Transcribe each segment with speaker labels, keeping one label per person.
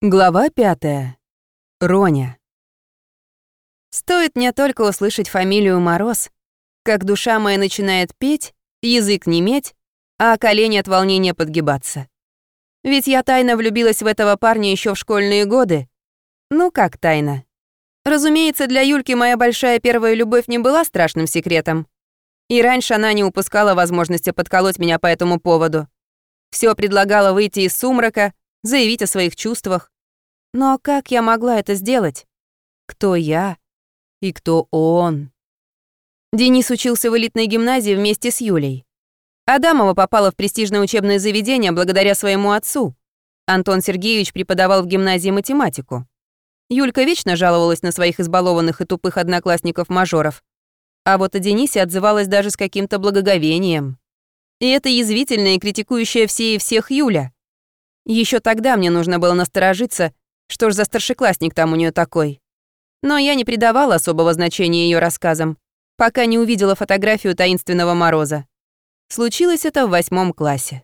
Speaker 1: Глава пятая. Роня. Стоит мне только услышать фамилию Мороз, как душа моя начинает петь, язык неметь, а колени от волнения подгибаться. Ведь я тайно влюбилась в этого парня еще в школьные годы. Ну как тайно? Разумеется, для Юльки моя большая первая любовь не была страшным секретом. И раньше она не упускала возможности подколоть меня по этому поводу. Все предлагала выйти из сумрака, заявить о своих чувствах. Но как я могла это сделать? Кто я и кто он? Денис учился в элитной гимназии вместе с Юлей. Адамова попала в престижное учебное заведение благодаря своему отцу. Антон Сергеевич преподавал в гимназии математику. Юлька вечно жаловалась на своих избалованных и тупых одноклассников-мажоров. А вот о Денисе отзывалась даже с каким-то благоговением. И это язвительная и критикующая все и всех Юля. Еще тогда мне нужно было насторожиться, что ж за старшеклассник там у нее такой. Но я не придавала особого значения ее рассказам, пока не увидела фотографию таинственного Мороза. Случилось это в восьмом классе.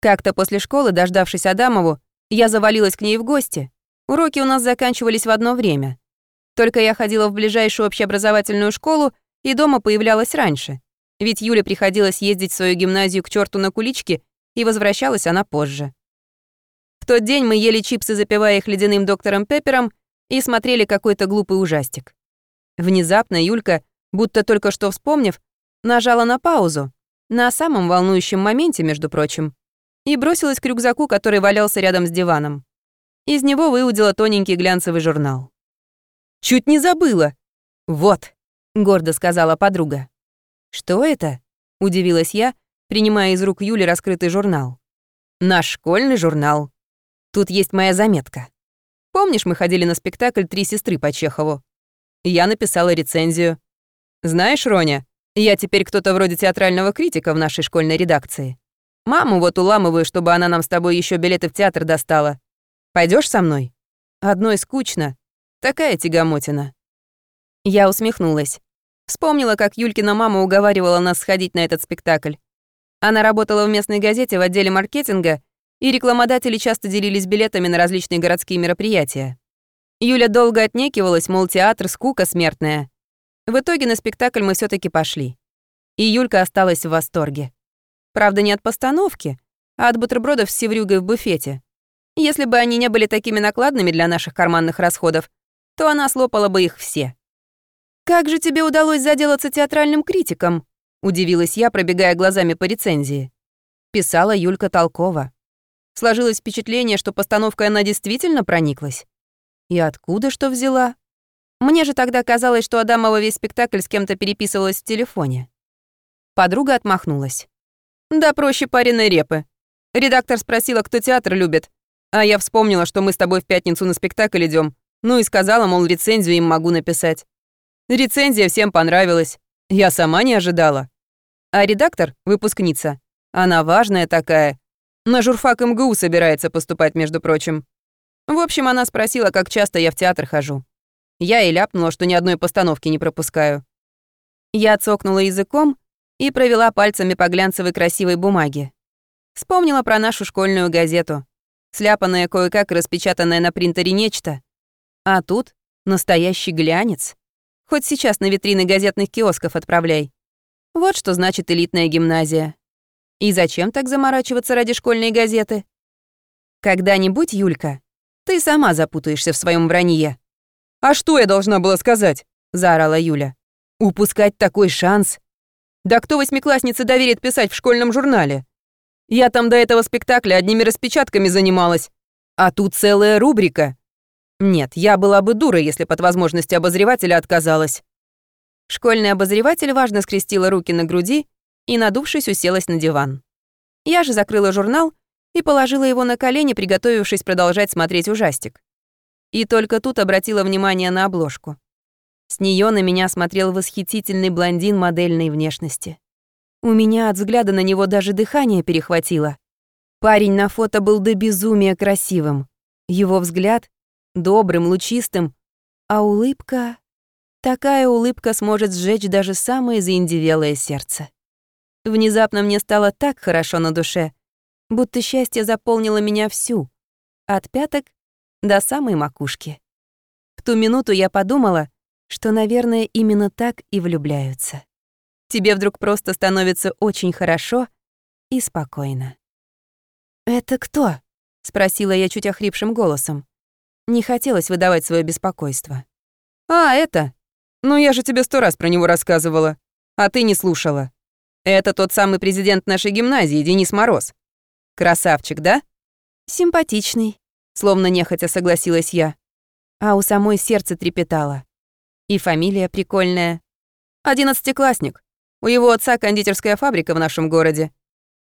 Speaker 1: Как-то после школы, дождавшись Адамову, я завалилась к ней в гости. Уроки у нас заканчивались в одно время. Только я ходила в ближайшую общеобразовательную школу и дома появлялась раньше. Ведь Юле приходилось ездить в свою гимназию к черту на куличке, и возвращалась она позже. Тот день мы ели чипсы, запивая их ледяным доктором Пеппером, и смотрели какой-то глупый ужастик. Внезапно Юлька, будто только что вспомнив, нажала на паузу, на самом волнующем моменте, между прочим, и бросилась к рюкзаку, который валялся рядом с диваном. Из него выудила тоненький глянцевый журнал. «Чуть не забыла!» «Вот», — гордо сказала подруга. «Что это?» — удивилась я, принимая из рук Юли раскрытый журнал. «Наш школьный журнал», Тут есть моя заметка. Помнишь, мы ходили на спектакль «Три сестры» по Чехову? Я написала рецензию. Знаешь, Роня, я теперь кто-то вроде театрального критика в нашей школьной редакции. Маму вот уламываю, чтобы она нам с тобой еще билеты в театр достала. Пойдешь со мной? Одной скучно. Такая тягомотина. Я усмехнулась. Вспомнила, как Юлькина мама уговаривала нас сходить на этот спектакль. Она работала в местной газете в отделе маркетинга и рекламодатели часто делились билетами на различные городские мероприятия. Юля долго отнекивалась, мол, театр — скука смертная. В итоге на спектакль мы все таки пошли. И Юлька осталась в восторге. Правда, не от постановки, а от бутербродов с севрюгой в буфете. Если бы они не были такими накладными для наших карманных расходов, то она слопала бы их все. «Как же тебе удалось заделаться театральным критиком?» — удивилась я, пробегая глазами по рецензии. Писала Юлька Толкова. Сложилось впечатление, что постановкой она действительно прониклась. И откуда что взяла? Мне же тогда казалось, что Адамова весь спектакль с кем-то переписывалась в телефоне. Подруга отмахнулась. «Да проще пареной репы. Редактор спросила, кто театр любит, а я вспомнила, что мы с тобой в пятницу на спектакль идем, ну и сказала, мол, рецензию им могу написать. Рецензия всем понравилась. Я сама не ожидала. А редактор, выпускница, она важная такая, на журфак МГУ собирается поступать, между прочим. В общем, она спросила, как часто я в театр хожу. Я и ляпнула, что ни одной постановки не пропускаю. Я цокнула языком и провела пальцами по глянцевой красивой бумаге. Вспомнила про нашу школьную газету. Сляпанное кое-как распечатанное на принтере нечто. А тут настоящий глянец. Хоть сейчас на витрины газетных киосков отправляй. Вот что значит элитная гимназия. И зачем так заморачиваться ради школьной газеты? Когда-нибудь, Юлька, ты сама запутаешься в своем вранье. «А что я должна была сказать?» – заорала Юля. «Упускать такой шанс? Да кто восьмикласснице доверит писать в школьном журнале? Я там до этого спектакля одними распечатками занималась, а тут целая рубрика. Нет, я была бы дура, если под возможности обозревателя отказалась». Школьный обозреватель важно скрестила руки на груди и, надувшись, уселась на диван. Я же закрыла журнал и положила его на колени, приготовившись продолжать смотреть ужастик. И только тут обратила внимание на обложку. С нее на меня смотрел восхитительный блондин модельной внешности. У меня от взгляда на него даже дыхание перехватило. Парень на фото был до безумия красивым. Его взгляд — добрым, лучистым, а улыбка... Такая улыбка сможет сжечь даже самое заиндевелое сердце. Внезапно мне стало так хорошо на душе, будто счастье заполнило меня всю, от пяток до самой макушки. В ту минуту я подумала, что, наверное, именно так и влюбляются. Тебе вдруг просто становится очень хорошо и спокойно. «Это кто?» — спросила я чуть охрипшим голосом. Не хотелось выдавать свое беспокойство. «А, это? Ну, я же тебе сто раз про него рассказывала, а ты не слушала. Это тот самый президент нашей гимназии, Денис Мороз. Красавчик, да?» «Симпатичный», — словно нехотя согласилась я. А у самой сердце трепетало. И фамилия прикольная. Одиннадцатиклассник. У его отца кондитерская фабрика в нашем городе.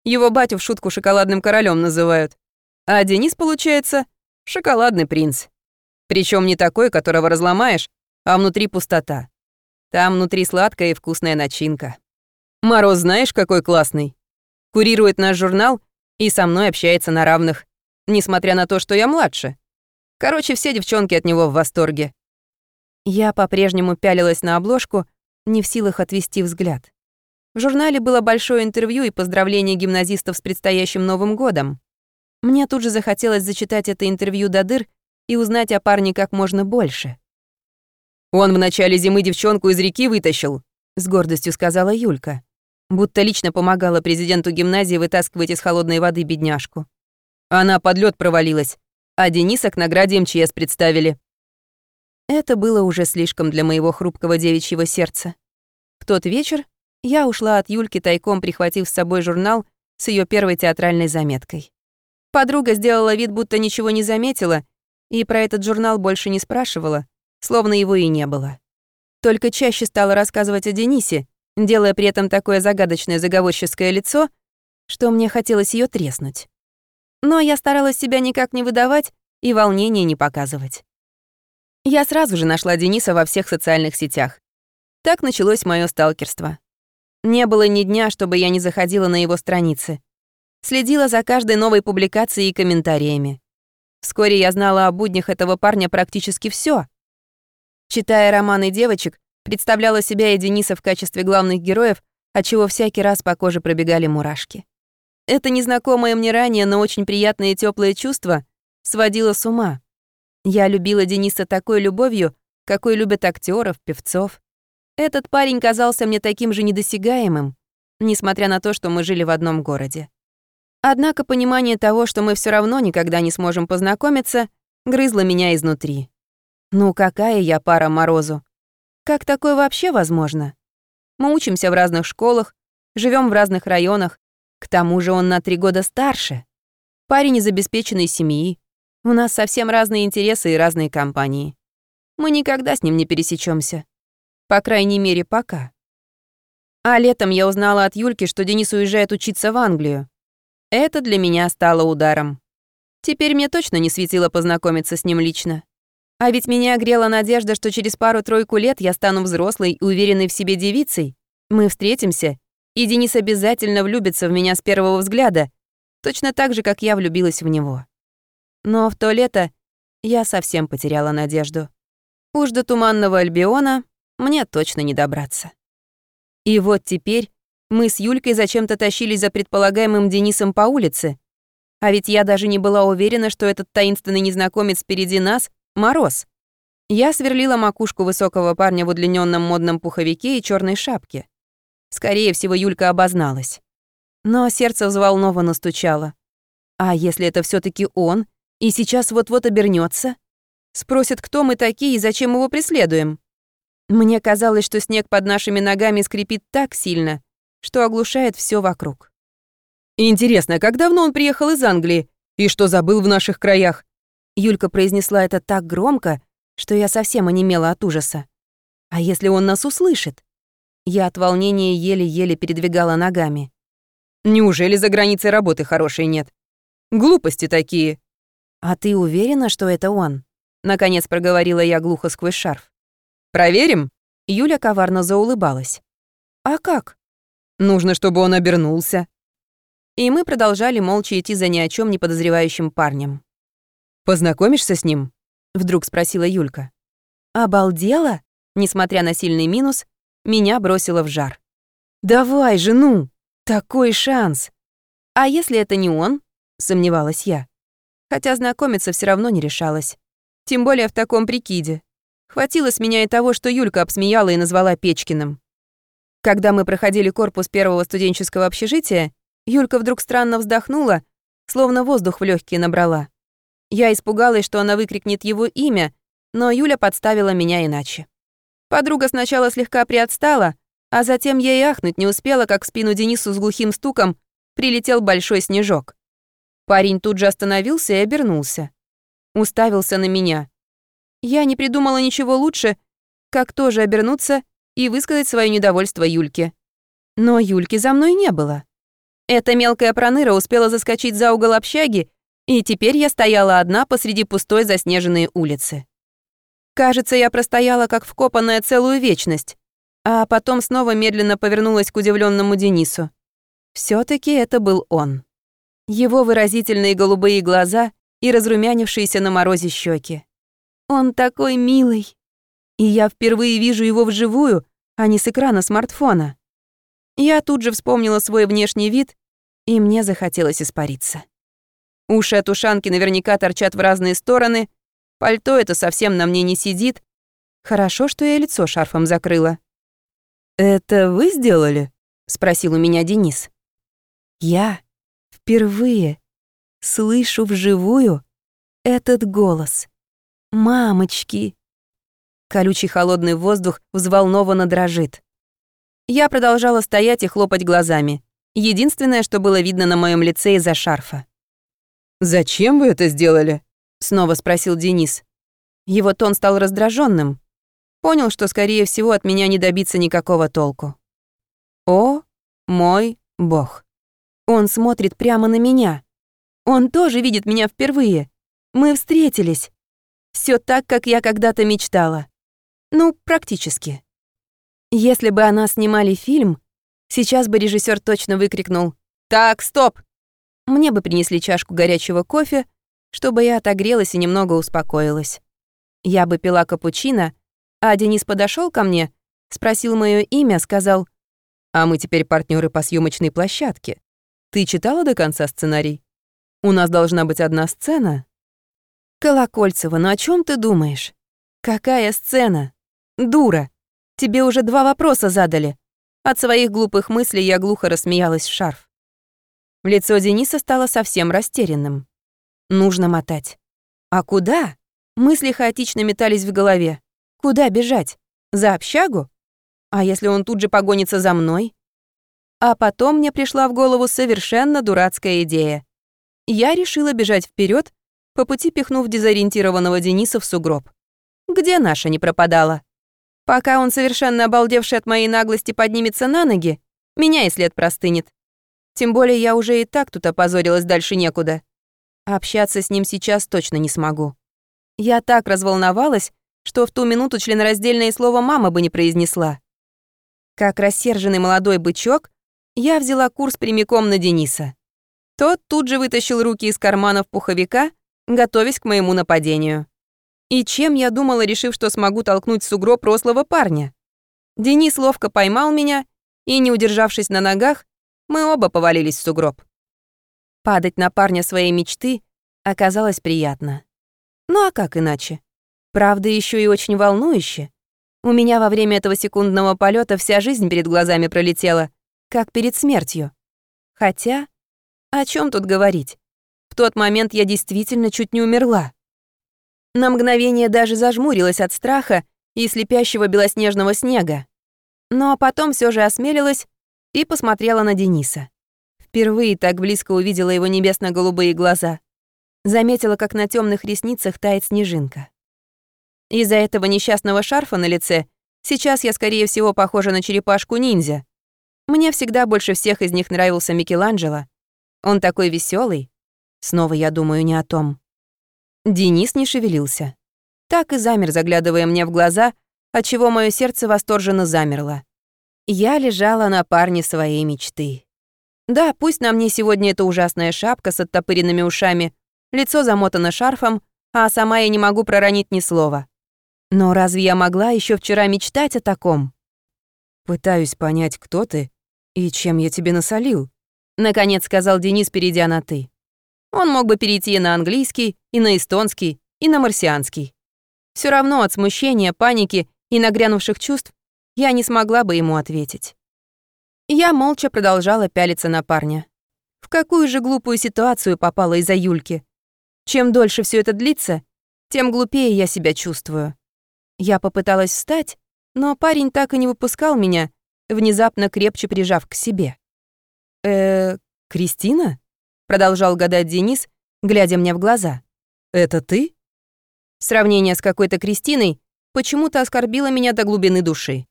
Speaker 1: Его батю в шутку шоколадным королем называют. А Денис, получается, шоколадный принц. Причем не такой, которого разломаешь, а внутри пустота. Там внутри сладкая и вкусная начинка. Мороз знаешь, какой классный? Курирует наш журнал и со мной общается на равных, несмотря на то, что я младше. Короче, все девчонки от него в восторге. Я по-прежнему пялилась на обложку, не в силах отвести взгляд. В журнале было большое интервью и поздравление гимназистов с предстоящим Новым годом. Мне тут же захотелось зачитать это интервью до дыр и узнать о парне как можно больше. «Он в начале зимы девчонку из реки вытащил», — с гордостью сказала Юлька. Будто лично помогала президенту гимназии вытаскивать из холодной воды бедняжку. Она под лед провалилась, а Дениса к награде МЧС представили. Это было уже слишком для моего хрупкого девичьего сердца. В тот вечер я ушла от Юльки, тайком прихватив с собой журнал с ее первой театральной заметкой. Подруга сделала вид, будто ничего не заметила, и про этот журнал больше не спрашивала, словно его и не было. Только чаще стала рассказывать о Денисе, делая при этом такое загадочное заговорческое лицо, что мне хотелось ее треснуть. Но я старалась себя никак не выдавать и волнения не показывать. Я сразу же нашла Дениса во всех социальных сетях. Так началось мое сталкерство. Не было ни дня, чтобы я не заходила на его страницы. Следила за каждой новой публикацией и комментариями. Вскоре я знала о буднях этого парня практически все. Читая романы девочек, представляла себя и Дениса в качестве главных героев, отчего всякий раз по коже пробегали мурашки. Это незнакомое мне ранее, но очень приятное и теплое чувство сводило с ума. Я любила Дениса такой любовью, какой любят актеров, певцов. Этот парень казался мне таким же недосягаемым, несмотря на то, что мы жили в одном городе. Однако понимание того, что мы все равно никогда не сможем познакомиться, грызло меня изнутри. Ну какая я пара Морозу? Как такое вообще возможно? Мы учимся в разных школах, живем в разных районах, к тому же он на три года старше. Парень из обеспеченной семьи. У нас совсем разные интересы и разные компании. Мы никогда с ним не пересечемся. По крайней мере, пока. А летом я узнала от Юльки, что Денис уезжает учиться в Англию. Это для меня стало ударом. Теперь мне точно не светило познакомиться с ним лично. А ведь меня грела надежда, что через пару-тройку лет я стану взрослой и уверенной в себе девицей. Мы встретимся, и Денис обязательно влюбится в меня с первого взгляда, точно так же, как я влюбилась в него. Но в то лето я совсем потеряла надежду. Уж до Туманного Альбиона мне точно не добраться. И вот теперь мы с Юлькой зачем-то тащились за предполагаемым Денисом по улице. А ведь я даже не была уверена, что этот таинственный незнакомец впереди нас — Мороз. Я сверлила макушку высокого парня в удлиненном модном пуховике и черной шапке. Скорее всего, Юлька обозналась. Но сердце взволнованно стучало. А если это все таки он, и сейчас вот-вот обернется? Спросит, кто мы такие и зачем его преследуем? Мне казалось, что снег под нашими ногами скрипит так сильно, что оглушает все вокруг. «Интересно, как давно он приехал из Англии и что забыл в наших краях?» Юлька произнесла это так громко, что я совсем онемела от ужаса. «А если он нас услышит?» Я от волнения еле-еле передвигала ногами. «Неужели за границей работы хорошей нет? Глупости такие!» «А ты уверена, что это он?» Наконец проговорила я глухо сквозь шарф. Проверим?» Юля коварно заулыбалась. «А как?» «Нужно, чтобы он обернулся». И мы продолжали молча идти за ни о чем не подозревающим парнем. «Познакомишься с ним?» — вдруг спросила Юлька. «Обалдела?» Несмотря на сильный минус, меня бросило в жар. «Давай же, ну! Такой шанс!» «А если это не он?» — сомневалась я. Хотя знакомиться все равно не решалась. Тем более в таком прикиде. Хватило с меня и того, что Юлька обсмеяла и назвала Печкиным. Когда мы проходили корпус первого студенческого общежития, Юлька вдруг странно вздохнула, словно воздух в легкие набрала. Я испугалась, что она выкрикнет его имя, но Юля подставила меня иначе. Подруга сначала слегка приотстала, а затем я и ахнуть не успела, как в спину Денису с глухим стуком прилетел большой снежок. Парень тут же остановился и обернулся. Уставился на меня. Я не придумала ничего лучше, как тоже обернуться и высказать свое недовольство Юльке. Но Юльки за мной не было. Эта мелкая проныра успела заскочить за угол общаги, и теперь я стояла одна посреди пустой заснеженной улицы. Кажется, я простояла как вкопанная целую вечность, а потом снова медленно повернулась к удивленному Денису. все таки это был он. Его выразительные голубые глаза и разрумянившиеся на морозе щеки. Он такой милый. И я впервые вижу его вживую, а не с экрана смартфона. Я тут же вспомнила свой внешний вид, и мне захотелось испариться. Уши от ушанки наверняка торчат в разные стороны, пальто это совсем на мне не сидит. Хорошо, что я лицо шарфом закрыла. «Это вы сделали?» — спросил у меня Денис. Я впервые слышу вживую этот голос. «Мамочки!» Колючий холодный воздух взволнованно дрожит. Я продолжала стоять и хлопать глазами. Единственное, что было видно на моем лице из-за шарфа.
Speaker 2: «Зачем вы это сделали?»
Speaker 1: — снова спросил Денис. Его тон стал раздраженным. Понял, что, скорее всего, от меня не добиться никакого толку. «О, мой бог!» Он смотрит прямо на меня. Он тоже видит меня впервые. Мы встретились. Все так, как я когда-то мечтала. Ну, практически. Если бы она снимали фильм, сейчас бы режиссер точно выкрикнул «Так, стоп!». Мне бы принесли чашку горячего кофе, чтобы я отогрелась и немного успокоилась. Я бы пила капучино, а Денис подошел ко мне, спросил мое имя, сказал «А мы теперь партнеры по съемочной площадке. Ты читала до конца сценарий? У нас должна быть одна сцена». «Колокольцева, ну о чем ты думаешь? Какая сцена? Дура! Тебе уже два вопроса задали». От своих глупых мыслей я глухо рассмеялась в шарф. Лицо Дениса стало совсем растерянным. Нужно мотать. А куда? Мысли хаотично метались в голове. Куда бежать? За общагу? А если он тут же погонится за мной? А потом мне пришла в голову совершенно дурацкая идея. Я решила бежать вперед, по пути пихнув дезориентированного Дениса в сугроб. Где наша не пропадала? Пока он, совершенно обалдевший от моей наглости, поднимется на ноги, меня и след простынет. Тем более я уже и так тут опозорилась дальше некуда. Общаться с ним сейчас точно не смогу. Я так разволновалась, что в ту минуту членораздельное слово «мама» бы не произнесла. Как рассерженный молодой бычок, я взяла курс прямиком на Дениса. Тот тут же вытащил руки из карманов пуховика, готовясь к моему нападению. И чем я думала, решив, что смогу толкнуть сугроб рослого парня? Денис ловко поймал меня, и, не удержавшись на ногах, мы оба повалились в сугроб. Падать на парня своей мечты оказалось приятно. Ну а как иначе? Правда, еще и очень волнующе. У меня во время этого секундного полета вся жизнь перед глазами пролетела, как перед смертью. Хотя, о чем тут говорить? В тот момент я действительно чуть не умерла. На мгновение даже зажмурилась от страха и слепящего белоснежного снега. Но потом все же осмелилась и посмотрела на Дениса. Впервые так близко увидела его небесно-голубые глаза. Заметила, как на темных ресницах тает снежинка. Из-за этого несчастного шарфа на лице сейчас я, скорее всего, похожа на черепашку-ниндзя. Мне всегда больше всех из них нравился Микеланджело. Он такой веселый. Снова я думаю не о том. Денис не шевелился. Так и замер, заглядывая мне в глаза, отчего мое сердце восторженно замерло. Я лежала на парне своей мечты. Да, пусть на мне сегодня эта ужасная шапка с оттопыренными ушами, лицо замотано шарфом, а сама я не могу проронить ни слова. Но разве я могла еще вчера мечтать о таком?
Speaker 2: Пытаюсь понять, кто ты и чем я тебе насолил,
Speaker 1: наконец сказал Денис, перейдя на ты. Он мог бы перейти на английский, и на эстонский, и на марсианский. Все равно от смущения, паники и нагрянувших чувств я не смогла бы ему ответить. Я молча продолжала пялиться на парня. В какую же глупую ситуацию попала из-за Юльки? Чем дольше все это длится, тем глупее я себя чувствую. Я попыталась встать, но парень так и не выпускал меня, внезапно крепче прижав к себе. «Э, Кристина?» — продолжал гадать Денис, глядя мне в глаза. «Это ты?» Сравнение с какой-то Кристиной почему-то оскорбило меня до глубины души.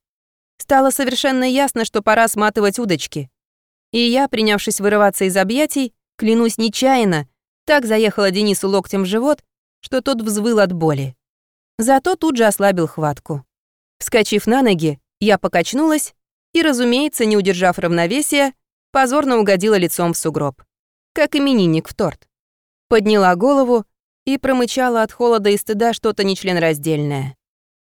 Speaker 1: Стало совершенно ясно, что пора сматывать удочки. И я, принявшись вырываться из объятий, клянусь нечаянно, так заехала Денису локтем в живот, что тот взвыл от боли. Зато тут же ослабил хватку. Вскочив на ноги, я покачнулась и, разумеется, не удержав равновесия, позорно угодила лицом в сугроб. Как именинник в торт. Подняла голову и промычала от холода и стыда что-то нечленораздельное.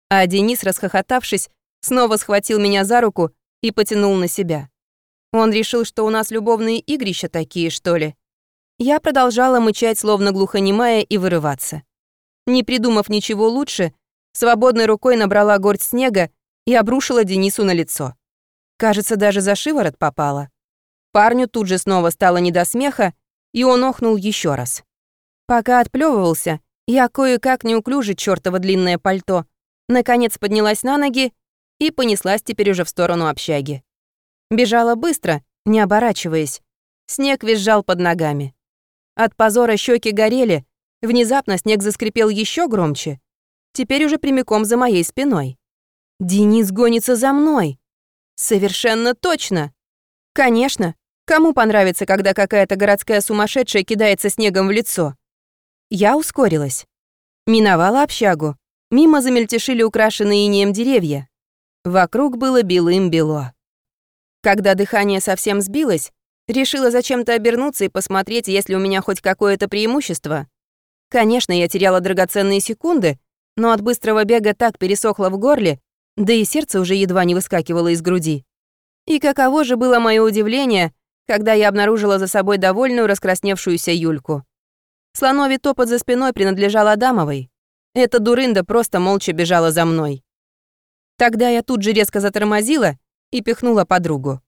Speaker 1: А Денис, расхохотавшись, снова схватил меня за руку и потянул на себя. Он решил, что у нас любовные игрища такие, что ли. Я продолжала мычать, словно глухонемая, и вырываться. Не придумав ничего лучше, свободной рукой набрала горсть снега и обрушила Денису на лицо. Кажется, даже за шиворот попала. Парню тут же снова стало не до смеха, и он охнул еще раз. Пока отплевывался, я кое-как неуклюже чёртово длинное пальто, наконец поднялась на ноги и понеслась теперь уже в сторону общаги. Бежала быстро, не оборачиваясь. Снег визжал под ногами. От позора щеки горели, внезапно снег заскрипел еще громче, теперь уже прямиком за моей спиной. Денис гонится за мной. Совершенно точно. Конечно, кому понравится, когда какая-то городская сумасшедшая кидается снегом в лицо? Я ускорилась. Миновала общагу. Мимо замельтешили украшенные инеем деревья. Вокруг было белым-бело. Когда дыхание совсем сбилось, решила зачем-то обернуться и посмотреть, есть ли у меня хоть какое-то преимущество. Конечно, я теряла драгоценные секунды, но от быстрого бега так пересохло в горле, да и сердце уже едва не выскакивало из груди. И каково же было мое удивление, когда я обнаружила за собой довольную раскрасневшуюся Юльку. Слоновий топот за спиной принадлежал Адамовой. Эта дурында просто молча бежала за мной. Тогда я тут же резко затормозила и пихнула подругу.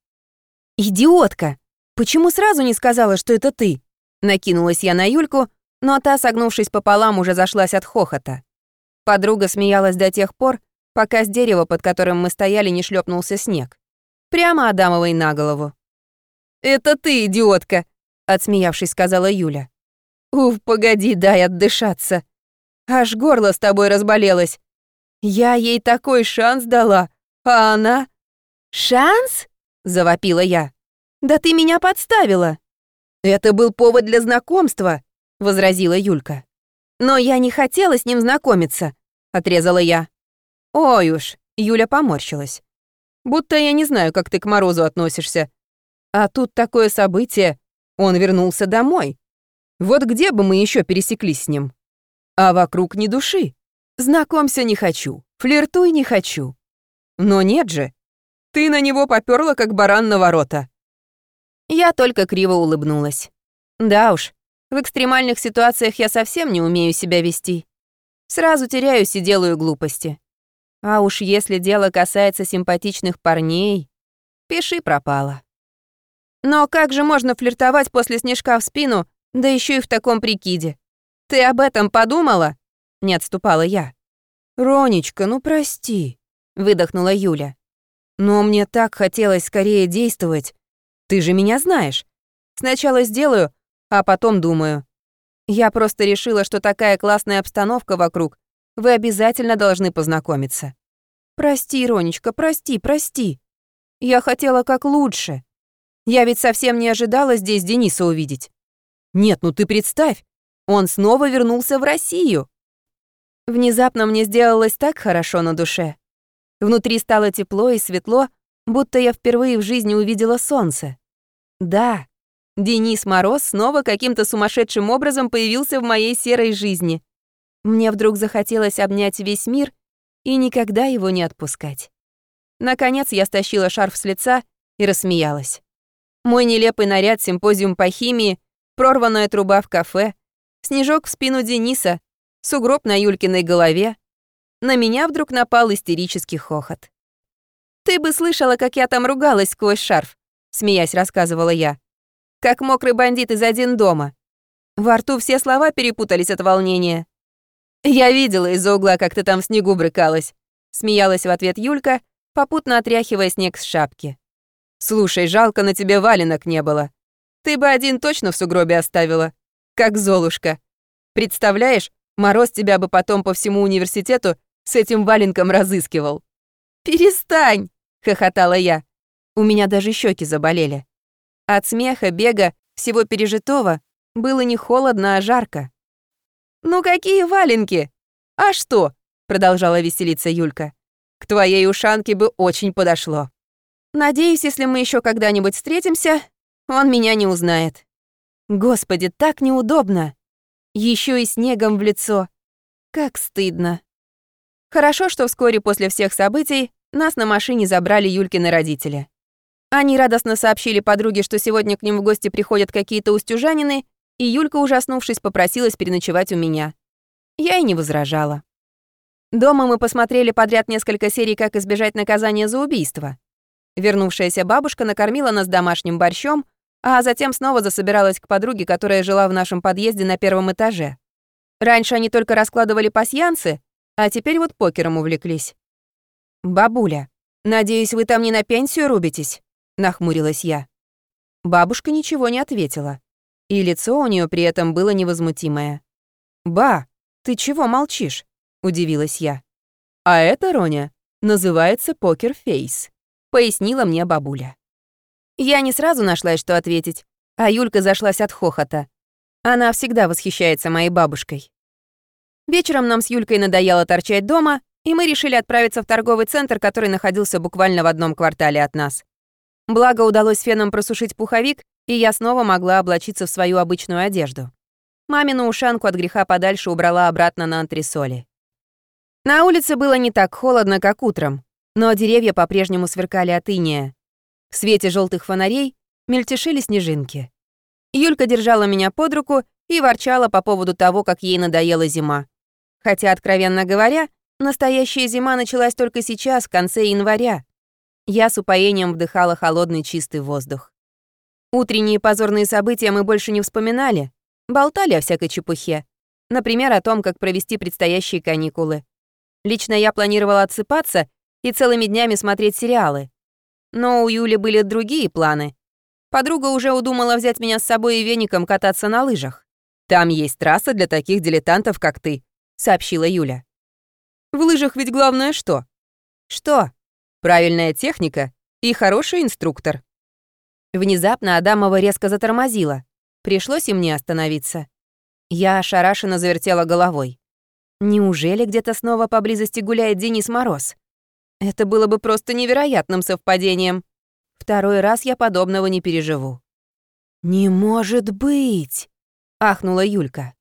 Speaker 1: «Идиотка! Почему сразу не сказала, что это ты?» Накинулась я на Юльку, но та, согнувшись пополам, уже зашлась от хохота. Подруга смеялась до тех пор, пока с дерева, под которым мы стояли, не шлепнулся снег. Прямо Адамовой на голову. «Это ты, идиотка!» — отсмеявшись, сказала Юля. «Уф, погоди, дай отдышаться. Аж горло с тобой разболелось. Я ей такой шанс дала, а она... «Шанс?» — завопила я. «Да ты меня подставила!» «Это был повод для знакомства», — возразила Юлька. «Но я не хотела с ним знакомиться», — отрезала я. «Ой уж», — Юля поморщилась. «Будто я не знаю, как ты к Морозу относишься. А тут такое событие. Он вернулся домой. Вот где бы мы еще пересеклись с ним? А вокруг ни души. Знакомься не хочу, флиртуй не хочу. Но нет же. Ты на него попёрла, как баран на ворота. Я только криво улыбнулась. Да уж, в экстремальных ситуациях я совсем не умею себя вести. Сразу теряюсь и делаю глупости. А уж если дело касается симпатичных парней, пиши пропало. Но как же можно флиртовать после снежка в спину, да еще и в таком прикиде? Ты об этом подумала? Не отступала я. «Ронечка, ну прости», — выдохнула Юля. «Но мне так хотелось скорее действовать. Ты же меня знаешь. Сначала сделаю, а потом думаю. Я просто решила, что такая классная обстановка вокруг, вы обязательно должны познакомиться. Прости, Ронечка, прости, прости. Я хотела как лучше. Я ведь совсем не ожидала здесь Дениса увидеть. Нет, ну ты представь, он снова вернулся в Россию. Внезапно мне сделалось так хорошо на душе. Внутри стало тепло и светло, будто я впервые в жизни увидела солнце. Да, Денис Мороз снова каким-то сумасшедшим образом появился в моей серой жизни. Мне вдруг захотелось обнять весь мир и никогда его не отпускать. Наконец я стащила шарф с лица и рассмеялась. Мой нелепый наряд, симпозиум по химии, прорванная труба в кафе, снежок в спину Дениса сугроб на Юлькиной голове. На меня вдруг напал истерический хохот. «Ты бы слышала, как я там ругалась сквозь шарф», — смеясь рассказывала я. «Как мокрый бандит из один дома. Во рту все слова перепутались от волнения. Я видела из-за угла, как ты там в снегу брыкалась», — смеялась в ответ Юлька, попутно отряхивая снег с шапки. «Слушай, жалко, на тебе валенок не было. Ты бы один точно в сугробе оставила, как Золушка. Представляешь, Мороз тебя бы потом по всему университету с этим валенком разыскивал». «Перестань!» — хохотала я. У меня даже щеки заболели. От смеха, бега, всего пережитого было не холодно, а жарко. «Ну какие валенки? А что?» — продолжала веселиться Юлька. «К твоей ушанке бы очень подошло. Надеюсь, если мы еще когда-нибудь встретимся, он меня не узнает. Господи, так неудобно. Еще и снегом в лицо. Как стыдно. Хорошо, что вскоре после всех событий нас на машине забрали Юлькины родители. Они радостно сообщили подруге, что сегодня к ним в гости приходят какие-то устюжанины, и Юлька, ужаснувшись, попросилась переночевать у меня. Я и не возражала. Дома мы посмотрели подряд несколько серий «Как избежать наказания за убийство». Вернувшаяся бабушка накормила нас домашним борщом, а затем снова засобиралась к подруге, которая жила в нашем подъезде на первом этаже. Раньше они только раскладывали пасьянцы, а теперь вот покером увлеклись. «Бабуля, надеюсь, вы там не на пенсию рубитесь?» — нахмурилась я. Бабушка ничего не ответила, и лицо у нее при этом было невозмутимое. «Ба, ты чего молчишь?» — удивилась я. «А это, Роня, называется покер-фейс», — пояснила мне бабуля. Я не сразу нашла, что ответить, а Юлька зашлась от хохота. Она всегда восхищается моей бабушкой. Вечером нам с Юлькой надоело торчать дома, и мы решили отправиться в торговый центр, который находился буквально в одном квартале от нас. Благо удалось феном просушить пуховик, и я снова могла облачиться в свою обычную одежду. Мамину ушанку от греха подальше убрала обратно на антресоли. На улице было не так холодно, как утром, но деревья по-прежнему сверкали от иния. В свете желтых фонарей мельтешили снежинки. Юлька держала меня под руку и ворчала по поводу того, как ей надоела зима. Хотя, откровенно говоря, настоящая зима началась только сейчас, в конце января. Я с упоением вдыхала холодный чистый воздух. Утренние позорные события мы больше не вспоминали, болтали о всякой чепухе. Например, о том, как провести предстоящие каникулы. Лично я планировала отсыпаться и целыми днями смотреть сериалы. Но у Юли были другие планы. Подруга уже удумала взять меня с собой и веником кататься на лыжах. «Там есть трасса для таких дилетантов, как ты», сообщила Юля. В лыжах ведь главное что? Что? Правильная техника и хороший инструктор. Внезапно Адамова резко затормозила. Пришлось и мне остановиться. Я ошарашенно завертела головой. Неужели где-то снова поблизости гуляет Денис Мороз? Это было бы просто невероятным совпадением. Второй раз я подобного не переживу. «Не может быть!» — ахнула Юлька.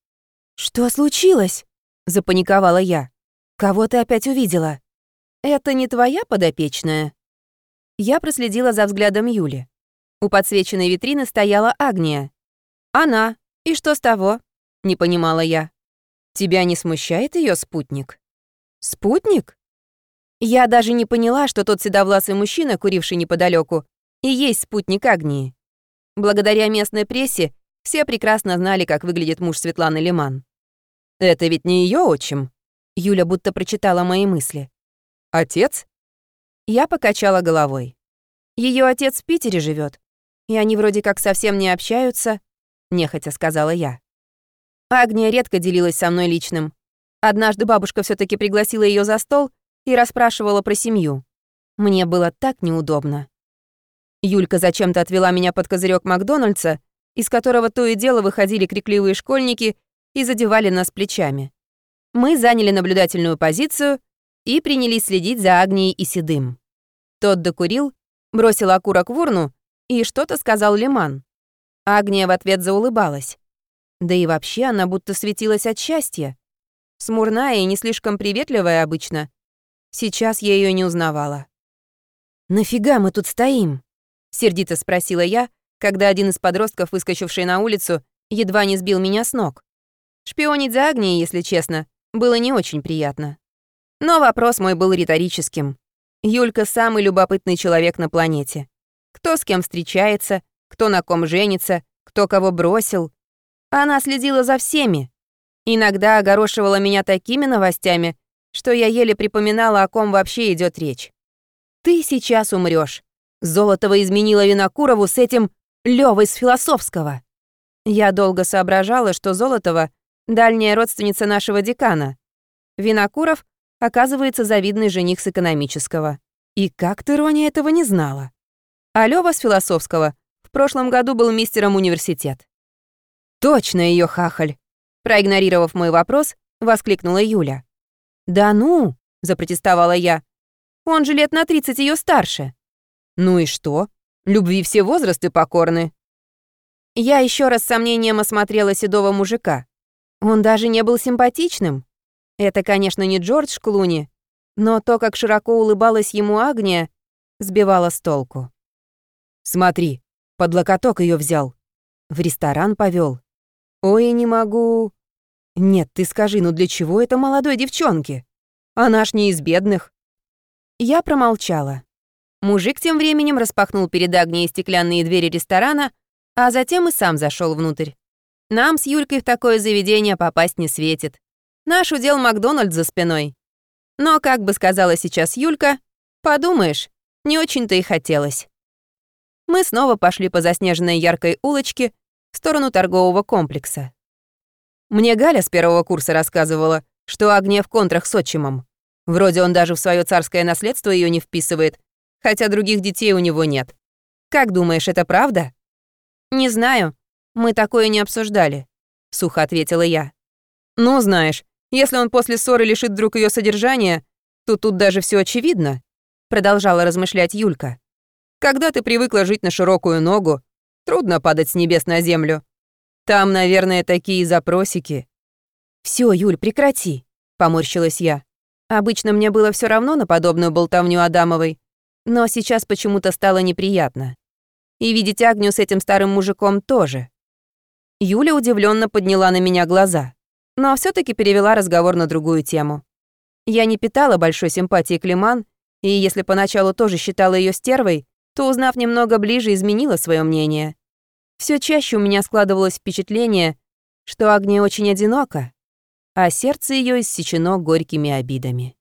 Speaker 1: «Что случилось?» Запаниковала я. «Кого ты опять увидела?» «Это не твоя подопечная?» Я проследила за взглядом Юли. У подсвеченной витрины стояла Агния. «Она. И что с того?» — не понимала я. «Тебя не смущает ее спутник?» «Спутник?» Я даже не поняла, что тот седовласый мужчина, куривший неподалеку, и есть спутник Агнии. Благодаря местной прессе все прекрасно знали, как выглядит муж Светланы Лиман. Это ведь не ее отчим. Юля будто прочитала мои мысли. Отец? Я покачала головой. Ее отец в Питере живет, и они вроде как совсем не общаются, нехотя сказала я. Агния редко делилась со мной личным. Однажды бабушка все таки пригласила ее за стол и расспрашивала про семью. Мне было так неудобно. Юлька зачем-то отвела меня под козырек Макдональдса, из которого то и дело выходили крикливые школьники и задевали нас плечами. Мы заняли наблюдательную позицию и принялись следить за Агнией и Седым. Тот докурил, бросил окурок в урну и что-то сказал Лиман. Агния в ответ заулыбалась. Да и вообще она будто светилась от счастья. Смурная и не слишком приветливая обычно. Сейчас я ее не узнавала. «Нафига мы тут стоим?» — сердито спросила я, когда один из подростков, выскочивший на улицу, едва не сбил меня с ног. Шпионить за Агнией, если честно, было не очень приятно. Но вопрос мой был риторическим. Юлька самый любопытный человек на планете. Кто с кем встречается, кто на ком женится, кто кого бросил. Она следила за всеми. Иногда огорошивала меня такими новостями, что я еле припоминала, о ком вообще идет речь. «Ты сейчас умрешь. Золотова изменила Винокурову с этим Лёвой с философского. Я долго соображала, что Золотова — дальняя родственница нашего декана. Винокуров, оказывается, завидный жених с экономического. И как ты, Роня, этого не знала? А Лёва с философского в прошлом году был мистером университет. Точно ее хахаль. Проигнорировав мой вопрос, воскликнула Юля. «Да ну!» — запротестовала я. «Он же лет на 30 ее старше». «Ну и что? Любви все возрасты покорны». Я еще раз с сомнением осмотрела седого мужика. Он даже не был симпатичным. Это, конечно, не Джордж Клуни, но то, как широко улыбалась ему Агния, сбивало с толку. «Смотри, под локоток ее взял. В ресторан повел. Ой, не могу. Нет, ты скажи, ну для чего это молодой девчонке? Она ж не из бедных». Я промолчала. Мужик тем временем распахнул перед Агнией стеклянные двери ресторана, а затем и сам зашел внутрь. Нам с Юлькой в такое заведение попасть не светит. Наш удел Макдональдс за спиной. Но, как бы сказала сейчас Юлька, подумаешь, не очень-то и хотелось. Мы снова пошли по заснеженной яркой улочке в сторону торгового комплекса. Мне Галя с первого курса рассказывала, что Агния в контрах с отчимом. Вроде он даже в свое царское наследство ее не вписывает, хотя других детей у него нет. Как думаешь, это правда? Не знаю. Мы такое не обсуждали, сухо ответила я. Ну, знаешь, если он после ссоры лишит вдруг ее содержания, то тут даже все очевидно, продолжала размышлять Юлька. Когда ты привыкла жить на широкую ногу, трудно падать с небес на землю. Там, наверное, такие запросики. Все, Юль, прекрати, поморщилась я. Обычно мне было все равно на подобную болтовню Адамовой, но сейчас почему-то стало неприятно. И видеть Агню с этим старым мужиком тоже. Юля удивленно подняла на меня глаза, но все таки перевела разговор на другую тему. Я не питала большой симпатии к Лиман, и если поначалу тоже считала ее стервой, то, узнав немного ближе, изменила свое мнение. Все чаще у меня складывалось впечатление, что Агния очень одинока, а сердце ее иссечено горькими обидами.